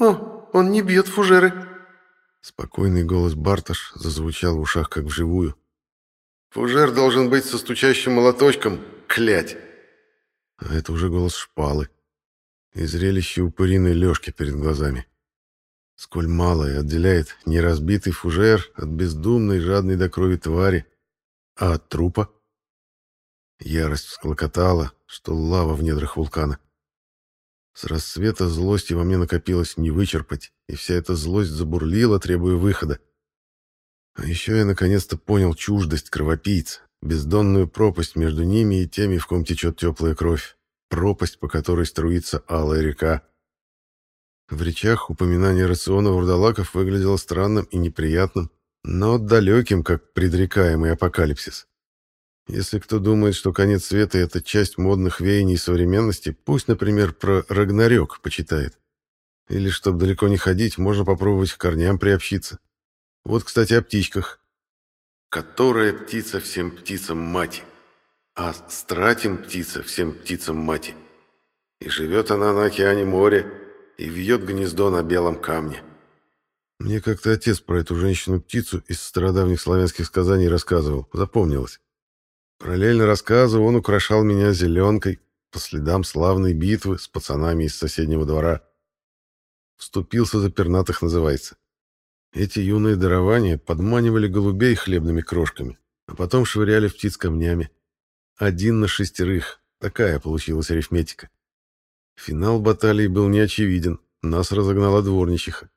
«О, он не бьет фужеры!» Спокойный голос Барташ зазвучал в ушах, как вживую. «Фужер должен быть со стучащим молоточком, клять!» А это уже голос шпалы. И зрелище упыриной лёжки перед глазами. Сколь малое отделяет не разбитый фужер от бездумной, жадной до крови твари, а от трупа. Ярость всклокотала, что лава в недрах вулкана. С рассвета злости во мне накопилось не вычерпать, и вся эта злость забурлила, требуя выхода. А еще я наконец-то понял чуждость кровопийц, бездонную пропасть между ними и теми, в ком течет теплая кровь, пропасть, по которой струится алая река. В речах упоминание рациона вурдалаков выглядело странным и неприятным, но далеким, как предрекаемый апокалипсис. Если кто думает, что конец света — это часть модных веяний современности, пусть, например, про Рагнарёк почитает. Или, чтобы далеко не ходить, можно попробовать к корням приобщиться. Вот, кстати, о птичках. «Которая птица всем птицам мати, а стратим птица всем птицам мати. И живет она на океане море, и вьет гнездо на белом камне». Мне как-то отец про эту женщину-птицу из стародавних славянских сказаний рассказывал, запомнилось. Параллельно рассказу он украшал меня зеленкой по следам славной битвы с пацанами из соседнего двора. «Вступился за пернатых» называется. Эти юные дарования подманивали голубей хлебными крошками, а потом швыряли в птиц камнями. Один на шестерых. Такая получилась арифметика. Финал баталии был неочевиден. Нас разогнала дворничиха.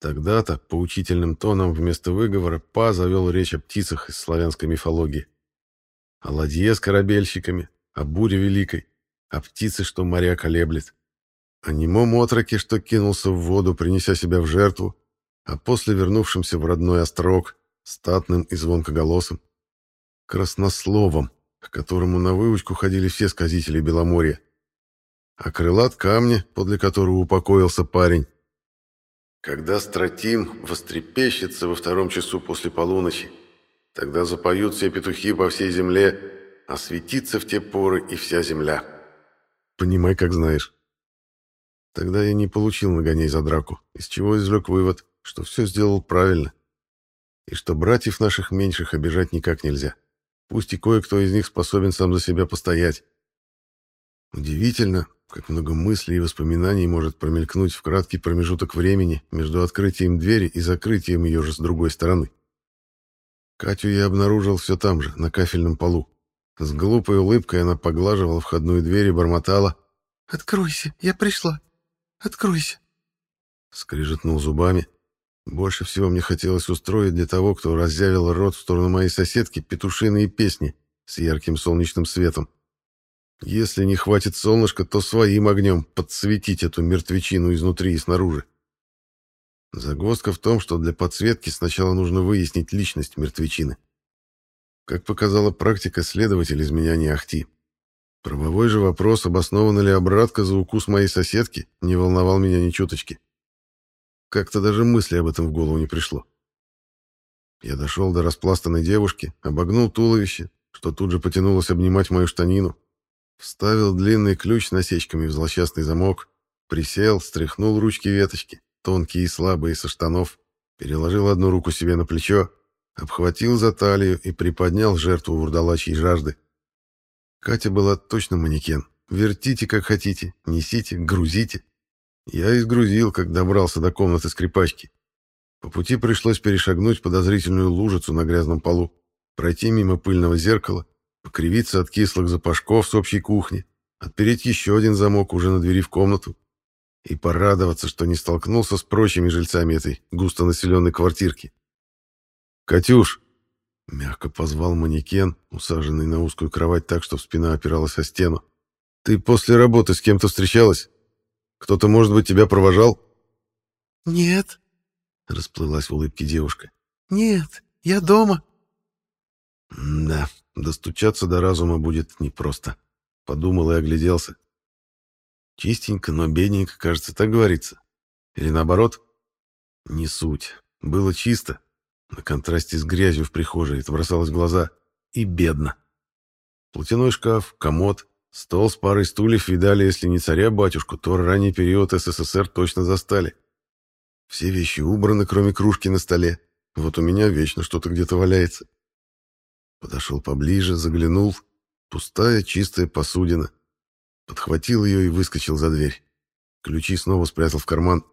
Тогда-то, поучительным тоном вместо выговора, Па завел речь о птицах из славянской мифологии о ладье с корабельщиками, о буре великой, о птице, что моря колеблет, о немом отроке, что кинулся в воду, принеся себя в жертву, а после вернувшимся в родной острог, статным и звонкоголосым, краснословом, к которому на выучку ходили все сказители Беломорья, а крылат камня, подле которого упокоился парень. Когда стратим вострепещется во втором часу после полуночи, Тогда запоют все петухи по всей земле, осветится в те поры и вся земля. Понимай, как знаешь. Тогда я не получил нагоней за драку, из чего извлек вывод, что все сделал правильно, и что братьев наших меньших обижать никак нельзя. Пусть и кое-кто из них способен сам за себя постоять. Удивительно, как много мыслей и воспоминаний может промелькнуть в краткий промежуток времени между открытием двери и закрытием ее же с другой стороны. Катю я обнаружил все там же, на кафельном полу. С глупой улыбкой она поглаживала входную дверь и бормотала. «Откройся, я пришла. Откройся!» Скрижетнул зубами. Больше всего мне хотелось устроить для того, кто разъявил рот в сторону моей соседки, петушиные песни с ярким солнечным светом. Если не хватит солнышка, то своим огнем подсветить эту мертвечину изнутри и снаружи. Загвоздка в том, что для подсветки сначала нужно выяснить личность мертвечины. Как показала практика, следователь из меня не ахти. Правовой же вопрос, обоснована ли обратка за укус моей соседки, не волновал меня ни чуточки. Как-то даже мысли об этом в голову не пришло. Я дошел до распластанной девушки, обогнул туловище, что тут же потянулось обнимать мою штанину, вставил длинный ключ с насечками в злосчастный замок, присел, стряхнул ручки веточки тонкие и слабые, со штанов, переложил одну руку себе на плечо, обхватил за талию и приподнял жертву вурдалачьей жажды. Катя была точно манекен. Вертите, как хотите, несите, грузите. Я изгрузил, как добрался до комнаты скрипачки. По пути пришлось перешагнуть подозрительную лужицу на грязном полу, пройти мимо пыльного зеркала, покривиться от кислых запашков с общей кухни, отпереть еще один замок уже на двери в комнату, и порадоваться, что не столкнулся с прочими жильцами этой густонаселенной квартирки. «Катюш!» — мягко позвал манекен, усаженный на узкую кровать так, что спина опиралась о стену. «Ты после работы с кем-то встречалась? Кто-то, может быть, тебя провожал?» «Нет», — расплылась в улыбке девушка. «Нет, я дома». «Да, достучаться до разума будет непросто», — подумал и огляделся. Чистенько, но бедненько, кажется, так говорится. Или наоборот? Не суть. Было чисто. На контрасте с грязью в прихожей это бросалось в глаза. И бедно. Платяной шкаф, комод, Стол с парой стульев видали, если не царя-батюшку, то ранний период СССР точно застали. Все вещи убраны, кроме кружки на столе. Вот у меня вечно что-то где-то валяется. Подошел поближе, заглянул. Пустая, чистая посудина. Подхватил ее и выскочил за дверь. Ключи снова спрятал в карман.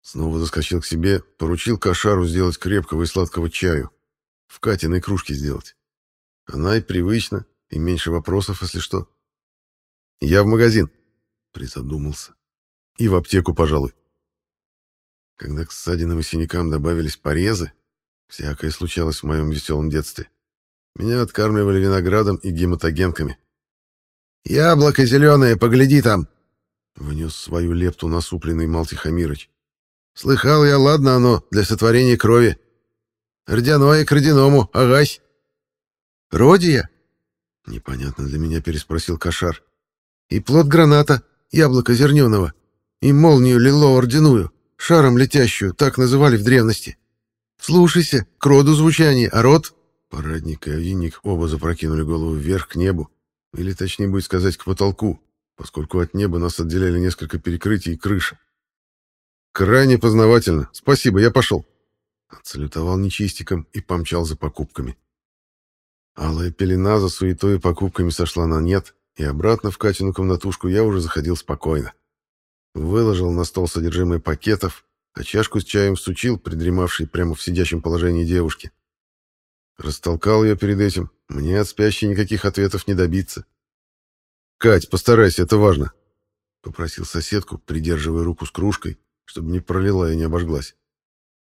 Снова заскочил к себе, поручил кошару сделать крепкого и сладкого чаю. В Катиной кружке сделать. Она и привычно, и меньше вопросов, если что. Я в магазин, призадумался. И в аптеку, пожалуй. Когда к ссадинам и синякам добавились порезы, всякое случалось в моем веселом детстве, меня откармливали виноградом и гематогенками. «Яблоко зеленое, погляди там!» Внес свою лепту насупленный Малтихамирыч. «Слыхал я, ладно оно, для сотворения крови. Рдяное к рдяному, агась!» «Родия?» Непонятно для меня переспросил Кошар. «И плод граната, яблоко зерненого, и молнию лило-ордяную, шаром летящую, так называли в древности. Слушайся, к роду звучание, а род...» Парадник и овинник оба запрокинули голову вверх к небу, или точнее будет сказать, к потолку, поскольку от неба нас отделяли несколько перекрытий и крыша. «Крайне познавательно. Спасибо, я пошел». Отсалютовал нечистиком и помчал за покупками. Алая пелена за суетой и покупками сошла на нет, и обратно в Катину комнатушку я уже заходил спокойно. Выложил на стол содержимое пакетов, а чашку с чаем сучил, придремавшей прямо в сидящем положении девушки. Растолкал ее перед этим. Мне от спящей никаких ответов не добиться. «Кать, постарайся, это важно», — попросил соседку, придерживая руку с кружкой, чтобы не пролила и не обожглась.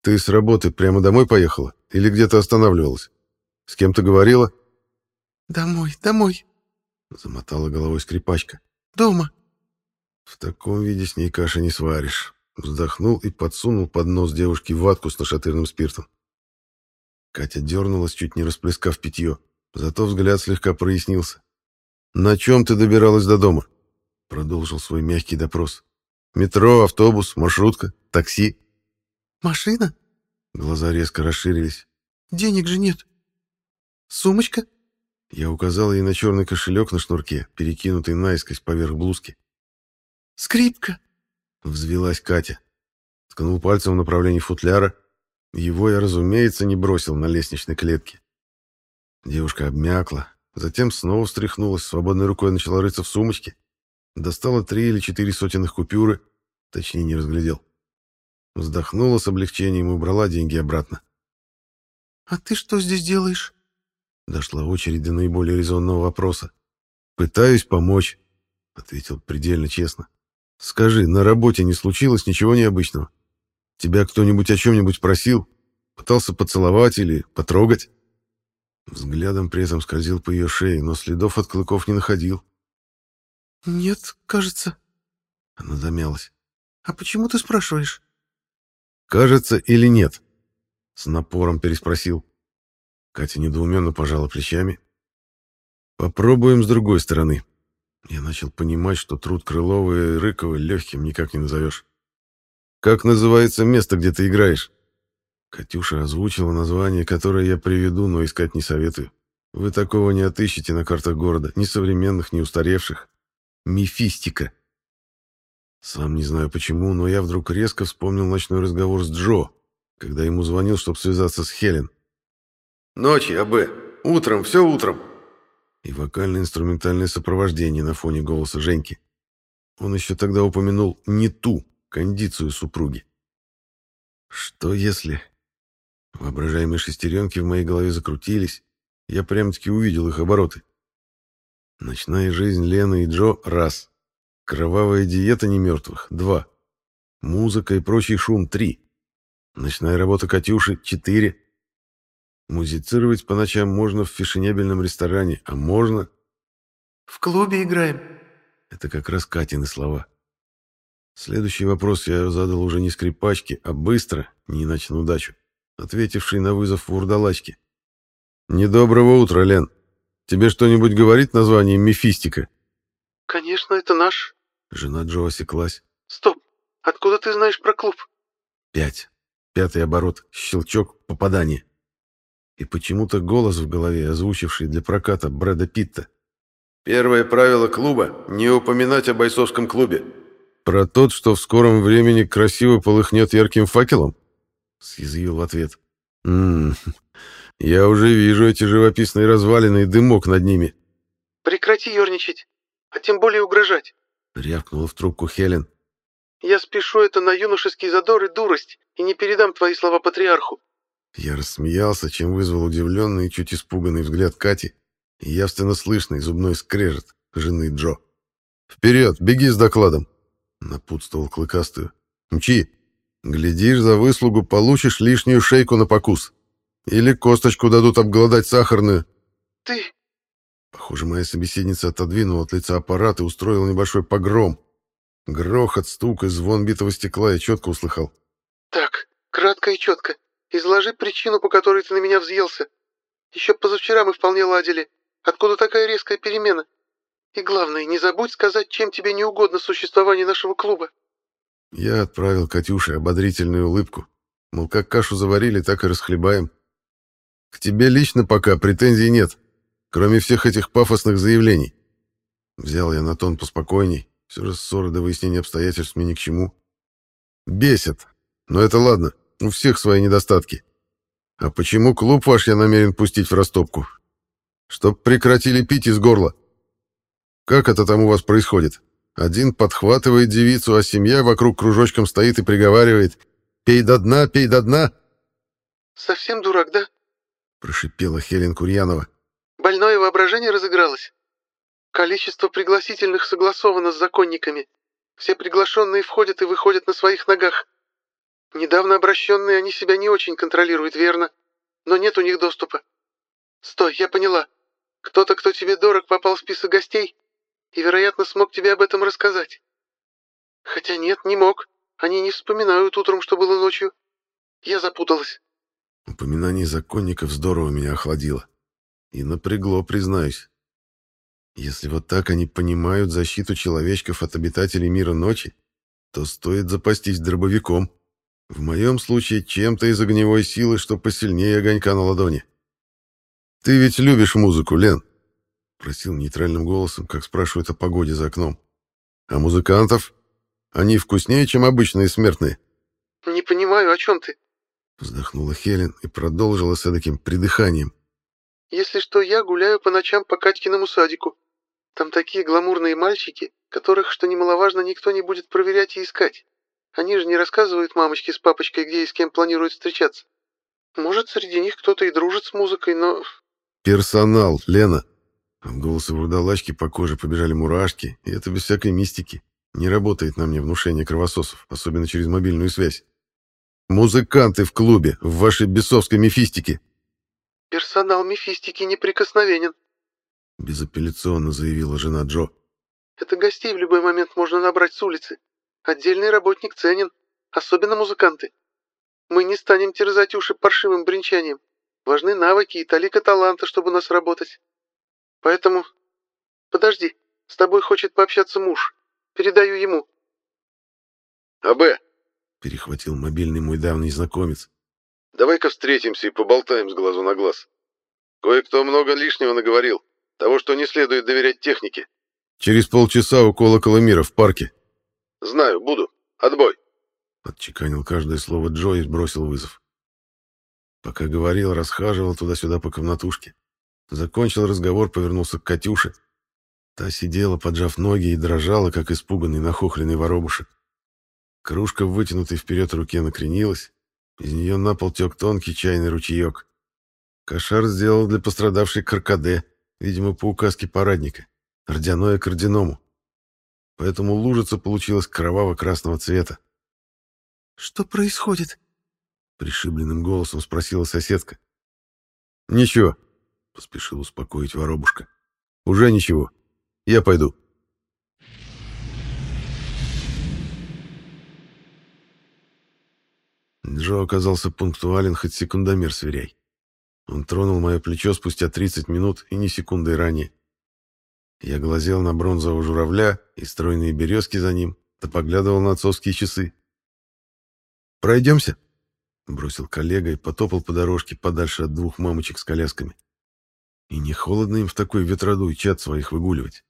«Ты с работы прямо домой поехала? Или где-то останавливалась? С кем-то говорила?» «Домой, домой», — замотала головой скрипачка. «Дома». «В таком виде с ней каши не сваришь». Вздохнул и подсунул под нос девушки ватку с нашатырным спиртом. Катя дернулась, чуть не расплескав питье. Зато взгляд слегка прояснился. «На чем ты добиралась до дома?» Продолжил свой мягкий допрос. «Метро, автобус, маршрутка, такси?» «Машина?» Глаза резко расширились. «Денег же нет. Сумочка?» Я указал ей на черный кошелек на шнурке, перекинутый наискось поверх блузки. «Скрипка!» — взвелась Катя. Ткнул пальцем в направлении футляра, его я, разумеется, не бросил на лестничной клетке. Девушка обмякла, затем снова встряхнулась, свободной рукой начала рыться в сумочке, достала три или четыре сотенных купюры, точнее не разглядел. Вздохнула с облегчением и убрала деньги обратно. «А ты что здесь делаешь?» Дошла очередь до наиболее резонного вопроса. «Пытаюсь помочь», — ответил предельно честно. «Скажи, на работе не случилось ничего необычного?» Тебя кто-нибудь о чем-нибудь просил? Пытался поцеловать или потрогать?» Взглядом при этом скользил по ее шее, но следов от клыков не находил. «Нет, кажется...» Она замялась. «А почему ты спрашиваешь?» «Кажется или нет?» С напором переспросил. Катя недоуменно пожала плечами. «Попробуем с другой стороны». Я начал понимать, что труд Крылова и Рыкова легким никак не назовешь. Как называется место, где ты играешь?» Катюша озвучила название, которое я приведу, но искать не советую. Вы такого не отыщете на картах города, ни современных, ни устаревших. Мифистика. Сам не знаю почему, но я вдруг резко вспомнил ночной разговор с Джо, когда ему звонил, чтобы связаться с Хелен. «Ночи, АБ. Утром, все утром». И вокально-инструментальное сопровождение на фоне голоса Женьки. Он еще тогда упомянул «не ту», кондицию супруги. Что если... Воображаемые шестеренки в моей голове закрутились, я прям-таки увидел их обороты. Ночная жизнь Лены и Джо — раз. Кровавая диета немертвых — два. Музыка и прочий шум — три. Ночная работа Катюши — четыре. Музицировать по ночам можно в фешенебельном ресторане, а можно... «В клубе играем». Это как раз Катины слова. Следующий вопрос я задал уже не скрипачке, а быстро, не иначе на удачу, ответивший на вызов вурдалачки. «Недоброго утра, Лен. Тебе что-нибудь говорит название «Мефистика»?» «Конечно, это наш». Жена Джо осеклась. «Стоп! Откуда ты знаешь про клуб?» «Пять. Пятый оборот. Щелчок. Попадание». И почему-то голос в голове, озвучивший для проката Брэда Питта. Первое правило клуба — не упоминать о бойцовском клубе. Про тот, что в скором времени красиво полыхнет ярким факелом? Съязвил в ответ. Ммм, я уже вижу эти живописные развалины и дымок над ними. Прекрати ерничать, а тем более угрожать. Рявкнула в трубку Хелен. Я спешу это на юношеский задор и дурость, и не передам твои слова патриарху. Я рассмеялся, чем вызвал удивленный и чуть испуганный взгляд Кати и явственно слышный зубной скрежет жены Джо. «Вперед, беги с докладом!» — напутствовал Клыкастую. «Мчи! Глядишь, за выслугу получишь лишнюю шейку на покус. Или косточку дадут обглодать сахарную». «Ты...» Похоже, моя собеседница отодвинула от лица аппарат и устроила небольшой погром. Грохот, стук и звон битого стекла я четко услыхал. «Так, кратко и четко. Изложи причину, по которой ты на меня взъелся. Еще позавчера мы вполне ладили. Откуда такая резкая перемена? И главное, не забудь сказать, чем тебе не угодно существование нашего клуба». Я отправил Катюше ободрительную улыбку. Мол, как кашу заварили, так и расхлебаем. К тебе лично пока претензий нет, кроме всех этих пафосных заявлений. Взял я на тон поспокойней, все же ссоры до выяснения обстоятельств мне ни к чему. Бесит, но это ладно, у всех свои недостатки. А почему клуб ваш я намерен пустить в растопку? Чтоб прекратили пить из горла. Как это там у вас происходит? Один подхватывает девицу, а семья вокруг кружочком стоит и приговаривает «Пей до дна, пей до дна!» «Совсем дурак, да?» — прошипела Хелен Курьянова. «Больное воображение разыгралось. Количество пригласительных согласовано с законниками. Все приглашенные входят и выходят на своих ногах. Недавно обращенные они себя не очень контролируют, верно? Но нет у них доступа. Стой, я поняла. Кто-то, кто тебе дорог, попал в список гостей и, вероятно, смог тебе об этом рассказать. Хотя нет, не мог. Они не вспоминают утром, что было ночью. Я запуталась. Упоминание законников здорово меня охладило. И напрягло, признаюсь. Если вот так они понимают защиту человечков от обитателей мира ночи, то стоит запастись дробовиком. В моем случае чем-то из огневой силы, что посильнее огонька на ладони. «Ты ведь любишь музыку, Лен?» — просил нейтральным голосом, как спрашивают о погоде за окном. «А музыкантов? Они вкуснее, чем обычные смертные?» «Не понимаю, о чем ты?» Вздохнула Хелен и продолжила с таким придыханием. «Если что, я гуляю по ночам по Катькиному садику. Там такие гламурные мальчики, которых, что немаловажно, никто не будет проверять и искать. Они же не рассказывают мамочке с папочкой, где и с кем планируют встречаться. Может, среди них кто-то и дружит с музыкой, но...» «Персонал, Лена!» В голосе вурдалачки по коже побежали мурашки, и это без всякой мистики. Не работает на мне внушение кровососов, особенно через мобильную связь. «Музыканты в клубе, в вашей бесовской мифистике!» «Персонал мифистики неприкосновенен», — безапелляционно заявила жена Джо. «Это гостей в любой момент можно набрать с улицы. Отдельный работник ценен, особенно музыканты. Мы не станем терзать уши паршивым бренчанием. Важны навыки и талика таланта, чтобы у нас работать. Поэтому... Подожди, с тобой хочет пообщаться муж. Передаю ему». «АБ!» — перехватил мобильный мой давний знакомец. «Давай-ка встретимся и поболтаем с глазу на глаз. Кое-кто много лишнего наговорил. Того, что не следует доверять технике». «Через полчаса у колокола мира в парке». «Знаю, буду. Отбой». Отчеканил каждое слово Джо и сбросил вызов. Пока говорил, расхаживал туда-сюда по комнатушке. Закончил разговор, повернулся к Катюше. Та сидела, поджав ноги, и дрожала, как испуганный нахохленный воробушек. Кружка в вытянутой вперед руке накренилась. Из нее на пол тек тонкий чайный ручеек. Кошар сделал для пострадавшей каркаде, видимо, по указке парадника. Родяное к родяному. Поэтому лужица получилась кроваво-красного цвета. «Что происходит?» Пришибленным голосом спросила соседка. «Ничего», — поспешил успокоить воробушка. «Уже ничего. Я пойду». Джо оказался пунктуален, хоть секундомер сверяй. Он тронул мое плечо спустя 30 минут и ни секунды ранее. Я глазел на бронзового журавля и стройные березки за ним, да поглядывал на отцовские часы. «Пройдемся?» — бросил коллега и потопал по дорожке подальше от двух мамочек с колясками. И не холодно им в такой ветродуй чат своих выгуливать.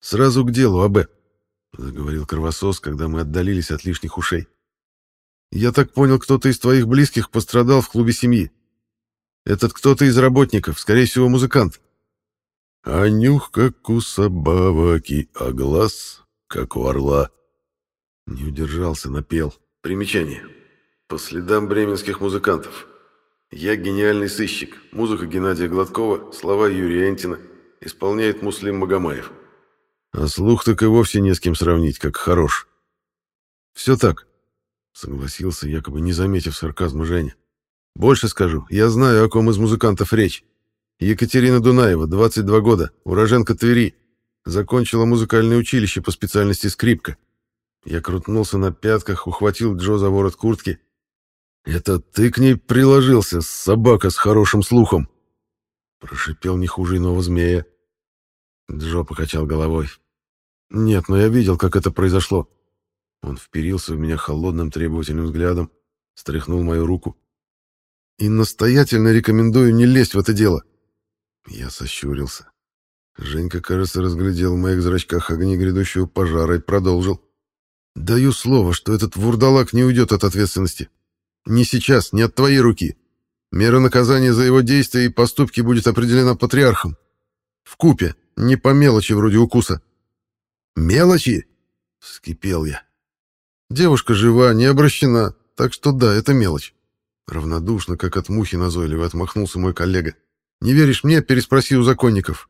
«Сразу к делу, АБ», — заговорил Кровосос, когда мы отдалились от лишних ушей. «Я так понял, кто-то из твоих близких пострадал в клубе семьи. Этот кто-то из работников, скорее всего, музыкант». «А нюх, как у собаки, а глаз, как у орла». Не удержался, напел. Примечание. По следам бременских музыкантов. Я гениальный сыщик. Музыка Геннадия Гладкова, слова Юрия Энтина. Исполняет Муслим Магомаев. А слух так и вовсе не с кем сравнить, как хорош. Все так, согласился, якобы не заметив сарказма Женя. Больше скажу, я знаю, о ком из музыкантов речь. Екатерина Дунаева, 22 года, уроженка Твери. Закончила музыкальное училище по специальности скрипка. Я крутнулся на пятках, ухватил Джо за ворот куртки. «Это ты к ней приложился, собака с хорошим слухом!» Прошипел не хуже иного змея. Джо покачал головой. «Нет, но я видел, как это произошло». Он вперился в меня холодным требовательным взглядом, стряхнул мою руку. «И настоятельно рекомендую не лезть в это дело». Я сощурился. Женька, кажется, разглядел в моих зрачках огни грядущего пожара и продолжил. «Даю слово, что этот вурдалак не уйдет от ответственности. Ни сейчас, ни от твоей руки. Мера наказания за его действия и поступки будет определена патриархом. В купе, не по мелочи вроде укуса». «Мелочи?» — вскипел я. «Девушка жива, не обращена, так что да, это мелочь». Равнодушно, как от мухи назойливо, отмахнулся мой коллега. «Не веришь мне?» — переспроси у законников.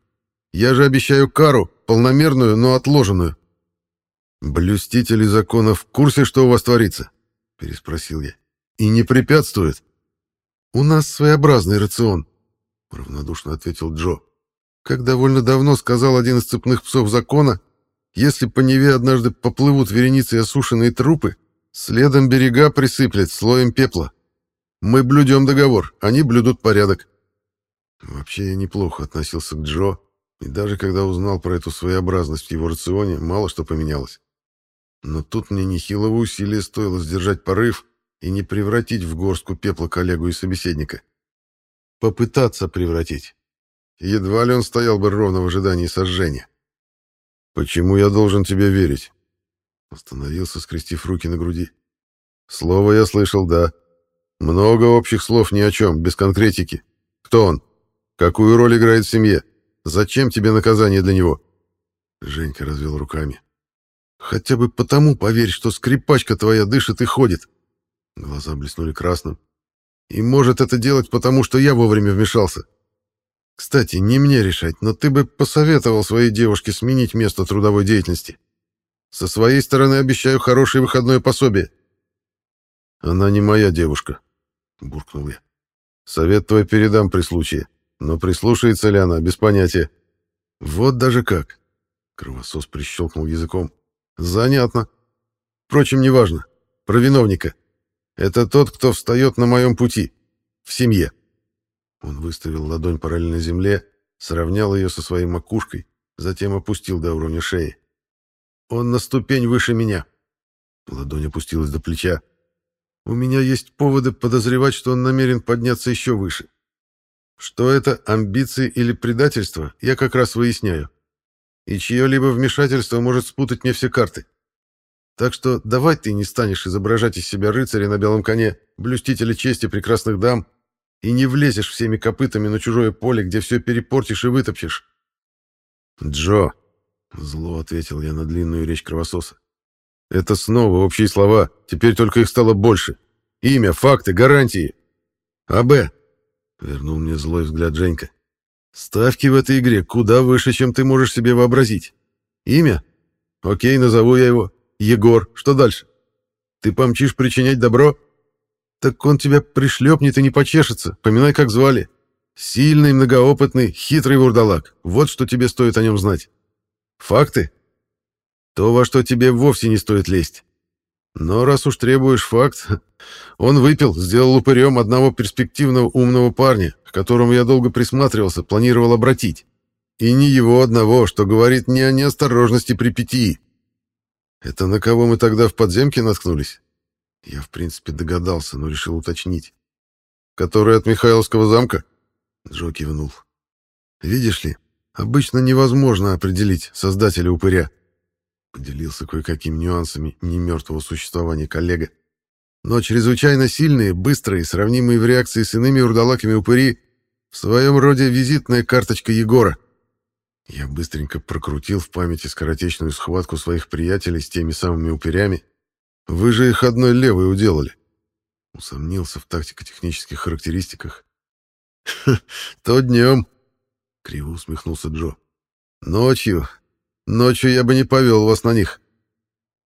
«Я же обещаю кару, полномерную, но отложенную». «Блюстители закона в курсе, что у вас творится?» — переспросил я. «И не препятствует?» «У нас своеобразный рацион», — равнодушно ответил Джо. «Как довольно давно сказал один из цепных псов закона, если по Неве однажды поплывут вереницы осушенные трупы, следом берега присыплет слоем пепла. Мы блюдем договор, они блюдут порядок. Вообще я неплохо относился к Джо, и даже когда узнал про эту своеобразность в его рационе, мало что поменялось. Но тут мне нехилого усилия стоило сдержать порыв и не превратить в горстку пепла коллегу и собеседника. Попытаться превратить. Едва ли он стоял бы ровно в ожидании сожжения. «Почему я должен тебе верить?» Остановился, скрестив руки на груди. «Слово я слышал, да. Много общих слов ни о чем, без конкретики. Кто он? Какую роль играет в семье? Зачем тебе наказание для него?» Женька развел руками. «Хотя бы потому поверь, что скрипачка твоя дышит и ходит». Глаза блеснули красным. «И может это делать потому, что я вовремя вмешался. Кстати, не мне решать, но ты бы посоветовал своей девушке сменить место трудовой деятельности. Со своей стороны обещаю хорошее выходное пособие. Она не моя девушка, буркнул я. Совет твой передам при случае, но прислушается ли она, без понятия. Вот даже как. Кровосос прищелкнул языком. Занятно. Впрочем, неважно. Про виновника. Это тот, кто встает на моем пути. В семье. Он выставил ладонь параллельно земле, сравнял ее со своей макушкой, затем опустил до уровня шеи. «Он на ступень выше меня». Ладонь опустилась до плеча. «У меня есть поводы подозревать, что он намерен подняться еще выше. Что это, амбиции или предательство, я как раз выясняю. И чье-либо вмешательство может спутать мне все карты. Так что давай ты не станешь изображать из себя рыцаря на белом коне, блюстителя чести прекрасных дам, и не влезешь всеми копытами на чужое поле, где все перепортишь и вытопчешь. «Джо», — зло ответил я на длинную речь кровососа, — «это снова общие слова, теперь только их стало больше. Имя, факты, гарантии. АБ», — вернул мне злой взгляд Женька, — «ставки в этой игре куда выше, чем ты можешь себе вообразить. Имя? Окей, назову я его. Егор. Что дальше? Ты помчишь причинять добро?» Так он тебя пришлепнет и не почешется, поминай, как звали. Сильный, многоопытный, хитрый вурдалак. Вот что тебе стоит о нем знать. Факты? То, во что тебе вовсе не стоит лезть. Но раз уж требуешь факт, он выпил, сделал упырем одного перспективного умного парня, к которому я долго присматривался, планировал обратить. И не его одного, что говорит не о неосторожности при питьи. Это на кого мы тогда в подземке наткнулись? Я, в принципе, догадался, но решил уточнить. «Который от Михайловского замка?» Джо кивнул. Видишь ли, обычно невозможно определить создателя упыря. Поделился кое-какими нюансами немертвого существования коллега. Но чрезвычайно сильные, быстрые, сравнимые в реакции с иными урдалаками упыри в своем роде визитная карточка Егора. Я быстренько прокрутил в памяти скоротечную схватку своих приятелей с теми самыми упырями. Вы же их одной левой уделали. Усомнился в тактико-технических характеристиках. «То днем», — криво усмехнулся Джо. «Ночью. Ночью я бы не повел вас на них.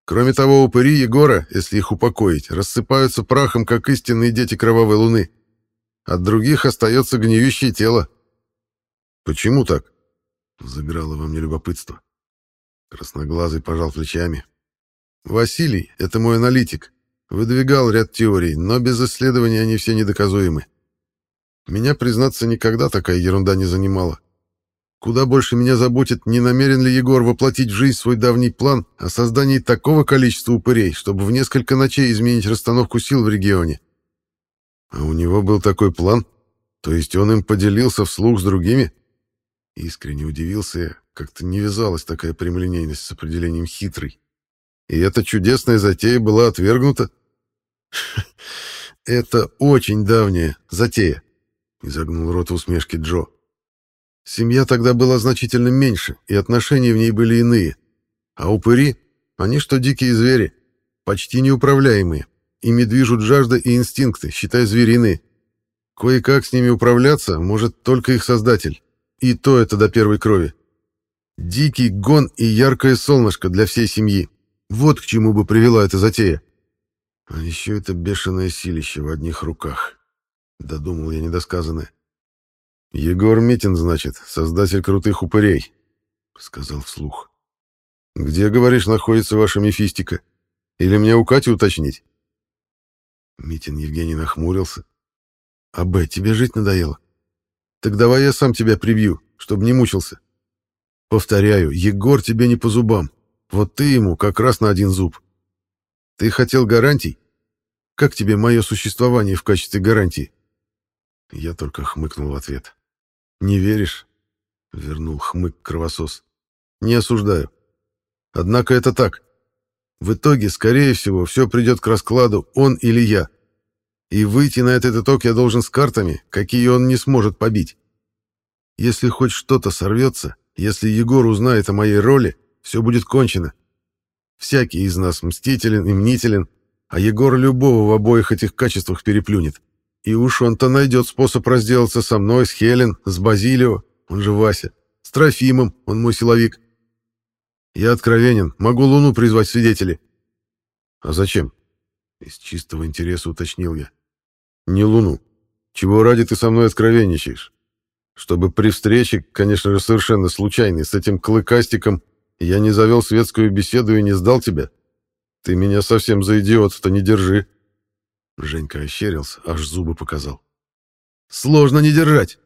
Кроме того, упыри Егора, если их упокоить, рассыпаются прахом, как истинные дети Кровавой Луны. От других остается гниющее тело». «Почему так?» — взыграло во мне любопытство. Красноглазый пожал плечами. «Василий — это мой аналитик. Выдвигал ряд теорий, но без исследований они все недоказуемы. Меня, признаться, никогда такая ерунда не занимала. Куда больше меня заботит, не намерен ли Егор воплотить в жизнь свой давний план о создании такого количества упырей, чтобы в несколько ночей изменить расстановку сил в регионе. А у него был такой план? То есть он им поделился вслух с другими? Искренне удивился я, как-то не вязалась такая прямолинейность с определением хитрый. И эта чудесная затея была отвергнута? Это очень давняя затея, изогнул рот в усмешке Джо. Семья тогда была значительно меньше, и отношения в ней были иные. А упыри, они что дикие звери, почти неуправляемые. Ими движут жажда и инстинкты, считай звериные. Кое-как с ними управляться может только их создатель. И то это до первой крови. Дикий гон и яркое солнышко для всей семьи. Вот к чему бы привела эта затея. А еще это бешеное силище в одних руках. Додумал я недосказанное. «Егор Митин, значит, создатель крутых упырей», — сказал вслух. «Где, говоришь, находится ваша мефистика? Или мне у Кати уточнить?» Митин Евгений нахмурился. «А, Б, тебе жить надоело? Так давай я сам тебя прибью, чтобы не мучился. Повторяю, Егор тебе не по зубам. Вот ты ему как раз на один зуб. Ты хотел гарантий? Как тебе мое существование в качестве гарантии? Я только хмыкнул в ответ. Не веришь? Вернул хмык кровосос. Не осуждаю. Однако это так. В итоге, скорее всего, все придет к раскладу он или я. И выйти на этот итог я должен с картами, какие он не сможет побить. Если хоть что-то сорвется, если Егор узнает о моей роли, все будет кончено. Всякий из нас мстителен и мнителен, а Егор любого в обоих этих качествах переплюнет. И уж он-то найдет способ разделаться со мной, с Хелен, с Базилио, он же Вася, с Трофимом, он мой силовик. Я откровенен, могу Луну призвать свидетелей. А зачем? Из чистого интереса уточнил я. Не Луну. Чего ради ты со мной откровенничаешь? Чтобы при встрече, конечно же, совершенно случайной, с этим клыкастиком я не завел светскую беседу и не сдал тебя. Ты меня совсем за идиот-то не держи. Женька ощерился, аж зубы показал. Сложно не держать,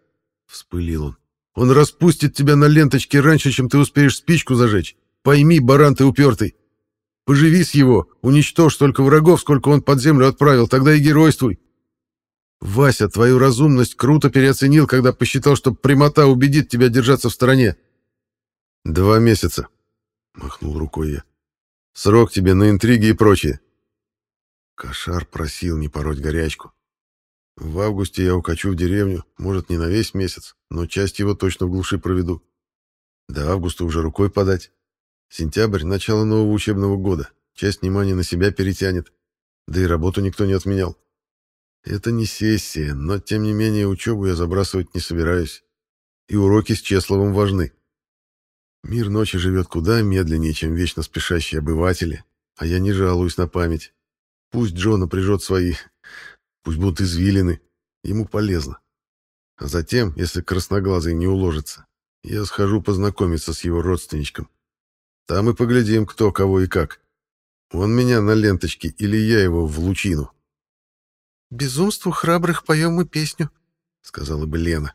вспылил он. Он распустит тебя на ленточке раньше, чем ты успеешь спичку зажечь. Пойми, баран ты упертый. Поживи его, уничтожь столько врагов, сколько он под землю отправил, тогда и геройствуй. Вася твою разумность круто переоценил, когда посчитал, что прямота убедит тебя держаться в стороне. Два месяца, — махнул рукой я. «Срок тебе на интриги и прочее». Кошар просил не пороть горячку. В августе я укачу в деревню, может, не на весь месяц, но часть его точно в глуши проведу. До августа уже рукой подать. Сентябрь — начало нового учебного года. Часть внимания на себя перетянет. Да и работу никто не отменял. Это не сессия, но, тем не менее, учебу я забрасывать не собираюсь. И уроки с Чесловым важны. Мир ночи живет куда медленнее, чем вечно спешащие обыватели, а я не жалуюсь на память. Пусть Джо напряжет свои, пусть будут извилины, ему полезно. А затем, если красноглазый не уложится, я схожу познакомиться с его родственничком. Там и поглядим, кто, кого и как. Он меня на ленточке или я его в лучину. «Безумству храбрых поем мы песню», — сказала бы Лена.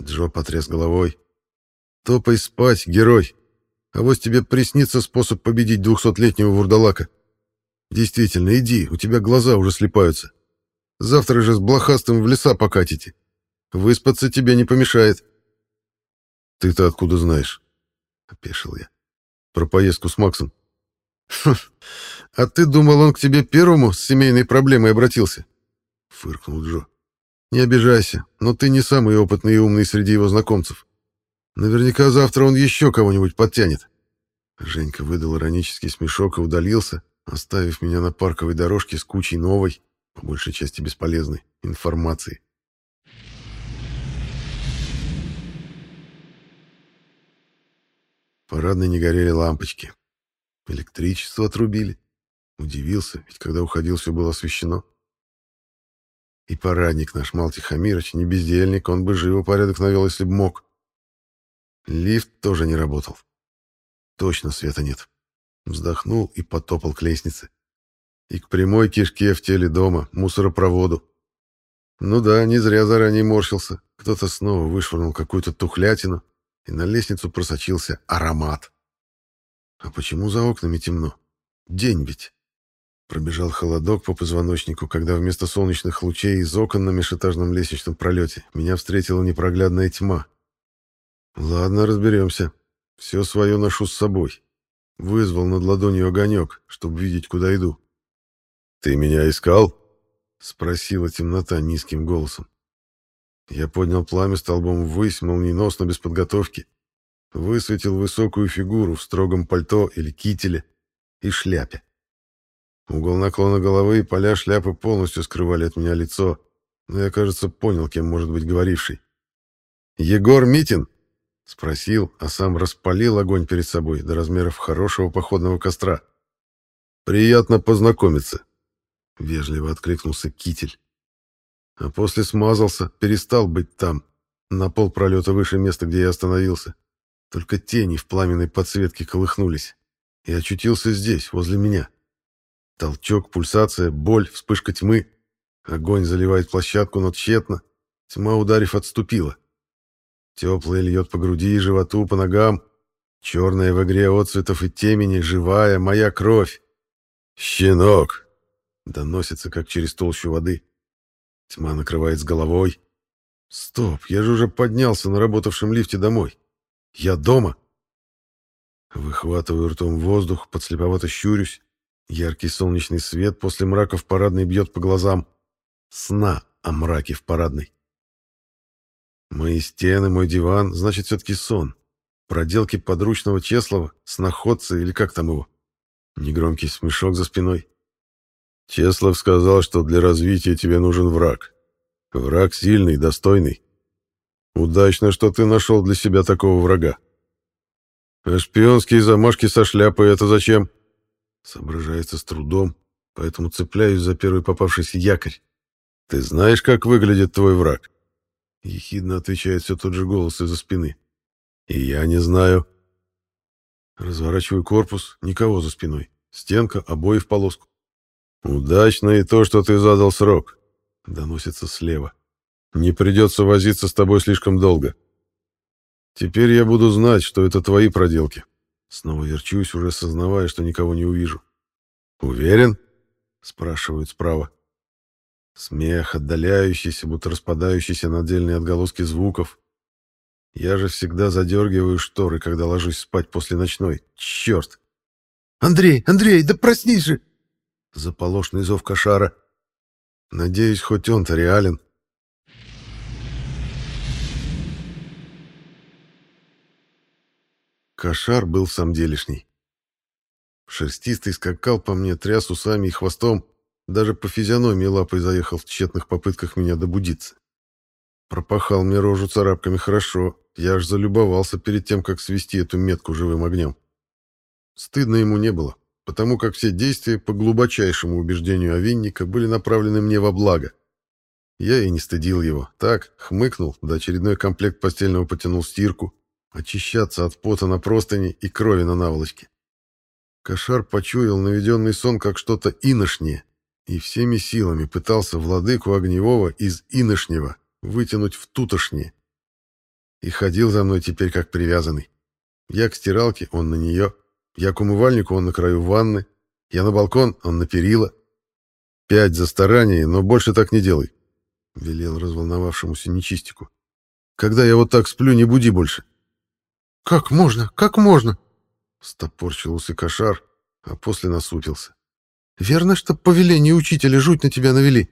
Джо потряс головой. Топай спать, герой. А вот тебе приснится способ победить двухсотлетнего вурдалака. Действительно, иди, у тебя глаза уже слепаются. Завтра же с блохастым в леса покатите. Выспаться тебе не помешает. «Ты-то откуда знаешь?» — опешил я. «Про поездку с Максом». «Хм, а ты думал, он к тебе первому с семейной проблемой обратился?» — фыркнул Джо. «Не обижайся, но ты не самый опытный и умный среди его знакомцев. Наверняка завтра он еще кого-нибудь подтянет». Женька выдал иронический смешок и удалился, оставив меня на парковой дорожке с кучей новой, по большей части бесполезной, информации. Парадной не горели лампочки. Электричество отрубили. Удивился, ведь когда уходил, все было освещено. И парадник наш Малти Хамирович, не бездельник, он бы живо порядок навел, если бы мог. Лифт тоже не работал. Точно света нет. Вздохнул и потопал к лестнице. И к прямой кишке в теле дома, мусоропроводу. Ну да, не зря заранее морщился. Кто-то снова вышвырнул какую-то тухлятину, и на лестницу просочился аромат. А почему за окнами темно? День ведь. Пробежал холодок по позвоночнику, когда вместо солнечных лучей из окон на межэтажном лестничном пролете меня встретила непроглядная тьма. Ладно, разберемся. Все свое ношу с собой. Вызвал над ладонью огонек, чтобы видеть, куда иду. «Ты меня искал?» — спросила темнота низким голосом. Я поднял пламя столбом ввысь, молниеносно, без подготовки. Высветил высокую фигуру в строгом пальто или кителе и шляпе. Угол наклона головы и поля шляпы полностью скрывали от меня лицо, но я, кажется, понял, кем может быть говоривший. «Егор Митин?» — спросил, а сам распалил огонь перед собой до размеров хорошего походного костра. «Приятно познакомиться», — вежливо откликнулся китель а после смазался, перестал быть там, на пол пролета выше места, где я остановился. Только тени в пламенной подсветке колыхнулись. И очутился здесь, возле меня. Толчок, пульсация, боль, вспышка тьмы. Огонь заливает площадку, но тщетно. Тьма, ударив, отступила. Теплая льет по груди и животу, по ногам. Черная в игре отцветов и темени, живая, моя кровь. «Щенок!» — доносится, как через толщу воды. Тьма накрывает с головой. Стоп, я же уже поднялся на работавшем лифте домой. Я дома. Выхватываю ртом воздух, подслеповато щурюсь. Яркий солнечный свет после мрака в парадной бьет по глазам. Сна о мраке в парадной. Мои стены, мой диван, значит, все-таки сон. Проделки подручного Чеслова, сноходца или как там его. Негромкий смешок за спиной. Чеслов сказал, что для развития тебе нужен враг. Враг сильный, достойный. Удачно, что ты нашел для себя такого врага. А шпионские замашки со шляпой — это зачем? Соображается с трудом, поэтому цепляюсь за первый попавшийся якорь. Ты знаешь, как выглядит твой враг? Ехидно отвечает все тот же голос из-за спины. И я не знаю. Разворачиваю корпус, никого за спиной. Стенка, обои в полоску. «Удачно и то, что ты задал срок», — доносится слева. «Не придется возиться с тобой слишком долго. Теперь я буду знать, что это твои проделки». Снова верчусь, уже сознавая, что никого не увижу. «Уверен?» — спрашивают справа. Смех, отдаляющийся, будто распадающийся на отдельные отголоски звуков. Я же всегда задергиваю шторы, когда ложусь спать после ночной. Черт! «Андрей, Андрей, да проснись же!» Заполошный зов кошара. Надеюсь, хоть он-то реален. Кошар был сам делишний. Шерстистый скакал по мне, тряс усами и хвостом, даже по физиономии лапой заехал в тщетных попытках меня добудиться. Пропахал мне рожу царапками хорошо, я аж залюбовался перед тем, как свести эту метку живым огнем. Стыдно ему не было потому как все действия, по глубочайшему убеждению Овинника, были направлены мне во благо. Я и не стыдил его. Так, хмыкнул, да очередной комплект постельного потянул стирку, очищаться от пота на простыни и крови на наволочке. Кошар почуял наведенный сон как что-то иношнее и всеми силами пытался владыку огневого из иношнего вытянуть в тутошнее. И ходил за мной теперь как привязанный. Я к стиралке, он на нее. Я к умывальнику, он на краю ванны. Я на балкон, он на перила. Пять за старание, но больше так не делай, — велел разволновавшемуся нечистику. Когда я вот так сплю, не буди больше. «Как можно? Как можно?» Стопорчил усы кошар, а после насупился. «Верно, что по велению учителя жуть на тебя навели?»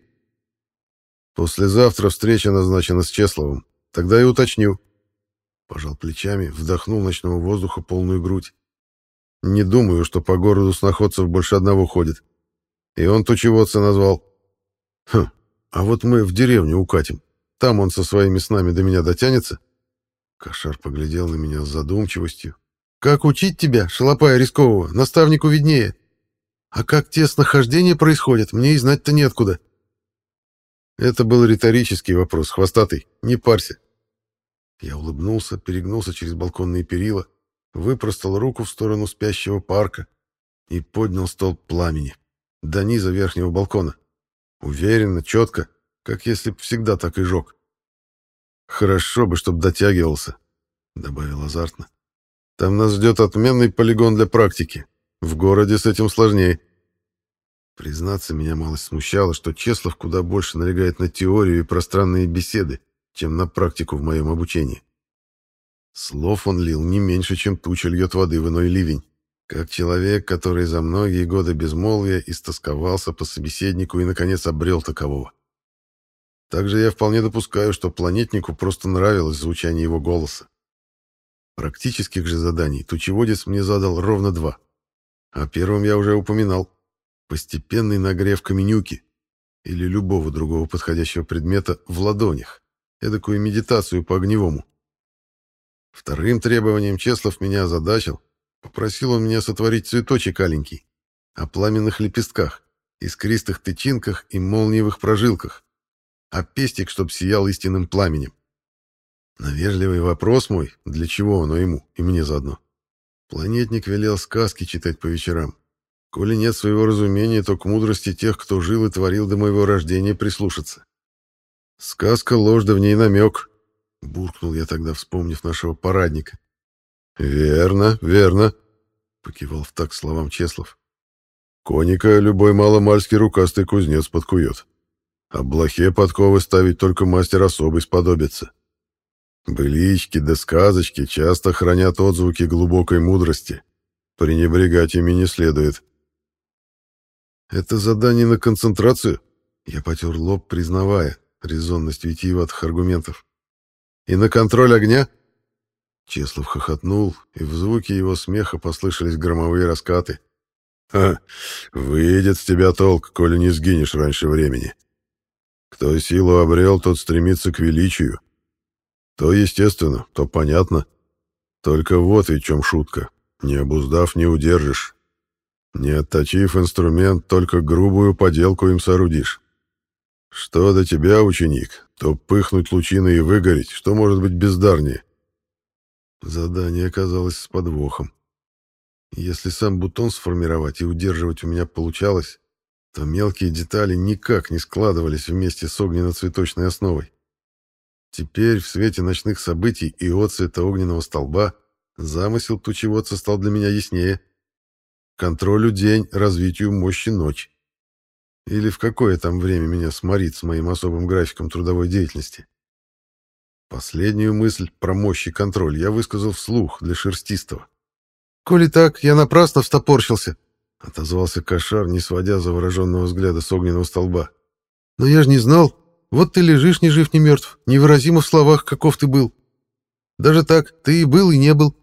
«Послезавтра встреча назначена с Чесловым. Тогда и уточню». Пожал плечами, вдохнул ночного воздуха полную грудь. «Не думаю, что по городу сноходцев больше одного ходит. И он тучеводца назвал. Хм, а вот мы в деревню укатим. Там он со своими снами до меня дотянется?» Кошар поглядел на меня с задумчивостью. «Как учить тебя, шалопая рискового, наставнику виднее. А как те снахождения происходят, мне и знать-то неоткуда». Это был риторический вопрос, хвостатый, не парься. Я улыбнулся, перегнулся через балконные перила, выпростал руку в сторону спящего парка и поднял столб пламени до низа верхнего балкона. Уверенно, четко, как если б всегда так и жег. «Хорошо бы, чтоб дотягивался», — добавил азартно. «Там нас ждет отменный полигон для практики. В городе с этим сложнее». Признаться, меня малость смущало, что Чеслов куда больше налегает на теорию и пространные беседы, чем на практику в моем обучении. Слов он лил не меньше, чем туча льет воды в иной ливень, как человек, который за многие годы безмолвия истосковался по собеседнику и, наконец, обрел такового. Также я вполне допускаю, что планетнику просто нравилось звучание его голоса. Практических же заданий тучеводец мне задал ровно два. О первом я уже упоминал. Постепенный нагрев каменюки или любого другого подходящего предмета в ладонях, эдакую медитацию по огневому. Вторым требованием Чеслов меня озадачил. Попросил он меня сотворить цветочек аленький, о пламенных лепестках, искристых тычинках и молниевых прожилках, а пестик, чтоб сиял истинным пламенем. На вежливый вопрос мой, для чего оно ему и мне заодно, планетник велел сказки читать по вечерам. Коли нет своего разумения, то к мудрости тех, кто жил и творил до моего рождения, прислушаться. Сказка ложь, да в ней намек, — буркнул я тогда, вспомнив нашего парадника. «Верно, верно», — покивал в так словам Чеслов. «Коника любой маломальский рукастый кузнец подкует. А блохе подковы ставить только мастер особый сподобится. Былички да сказочки часто хранят отзвуки глубокой мудрости. Пренебрегать ими не следует. Это задание на концентрацию? Я потер лоб, признавая резонность витиеватых аргументов. И на контроль огня? Чеслов хохотнул, и в звуке его смеха послышались громовые раскаты. «Ха! Выйдет с тебя толк, коли не сгинешь раньше времени. Кто силу обрел, тот стремится к величию. То естественно, то понятно. Только вот и чем шутка. Не обуздав, не удержишь. Не отточив инструмент, только грубую поделку им соорудишь. Что до тебя, ученик, то пыхнуть лучиной и выгореть, что может быть бездарнее. Задание оказалось с подвохом. Если сам бутон сформировать и удерживать у меня получалось, то мелкие детали никак не складывались вместе с огненно-цветочной основой. Теперь, в свете ночных событий и отцвета огненного столба, замысел тучеводца стал для меня яснее. Контролю день, развитию мощи ночь. Или в какое там время меня сморит с моим особым графиком трудовой деятельности. Последнюю мысль про мощь и контроль я высказал вслух для шерстистого. «Коли так, я напрасно встопорщился», — отозвался Кошар, не сводя завороженного взгляда с огненного столба. «Но я же не знал. Вот ты лежишь ни жив, ни мертв, невыразимо в словах, каков ты был. Даже так, ты и был, и не был».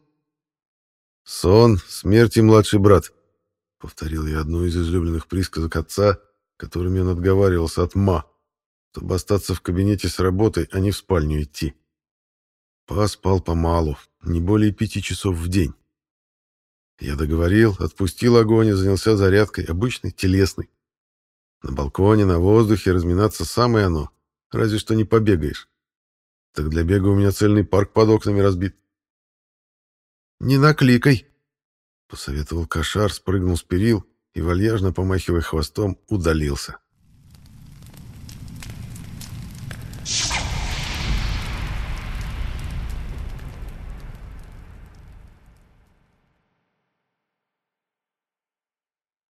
«Сон, смерть и младший брат», — повторил я одну из излюбленных присказок отца, которыми он отговаривался от ма, чтобы остаться в кабинете с работой, а не в спальню идти. Поспал помалу, не более пяти часов в день. Я договорил, отпустил огонь и занялся зарядкой, обычной, телесной. На балконе, на воздухе разминаться самое оно, разве что не побегаешь. Так для бега у меня цельный парк под окнами разбит. «Не накликай», — посоветовал кошар, спрыгнул с перил и, вальяжно помахивая хвостом, удалился.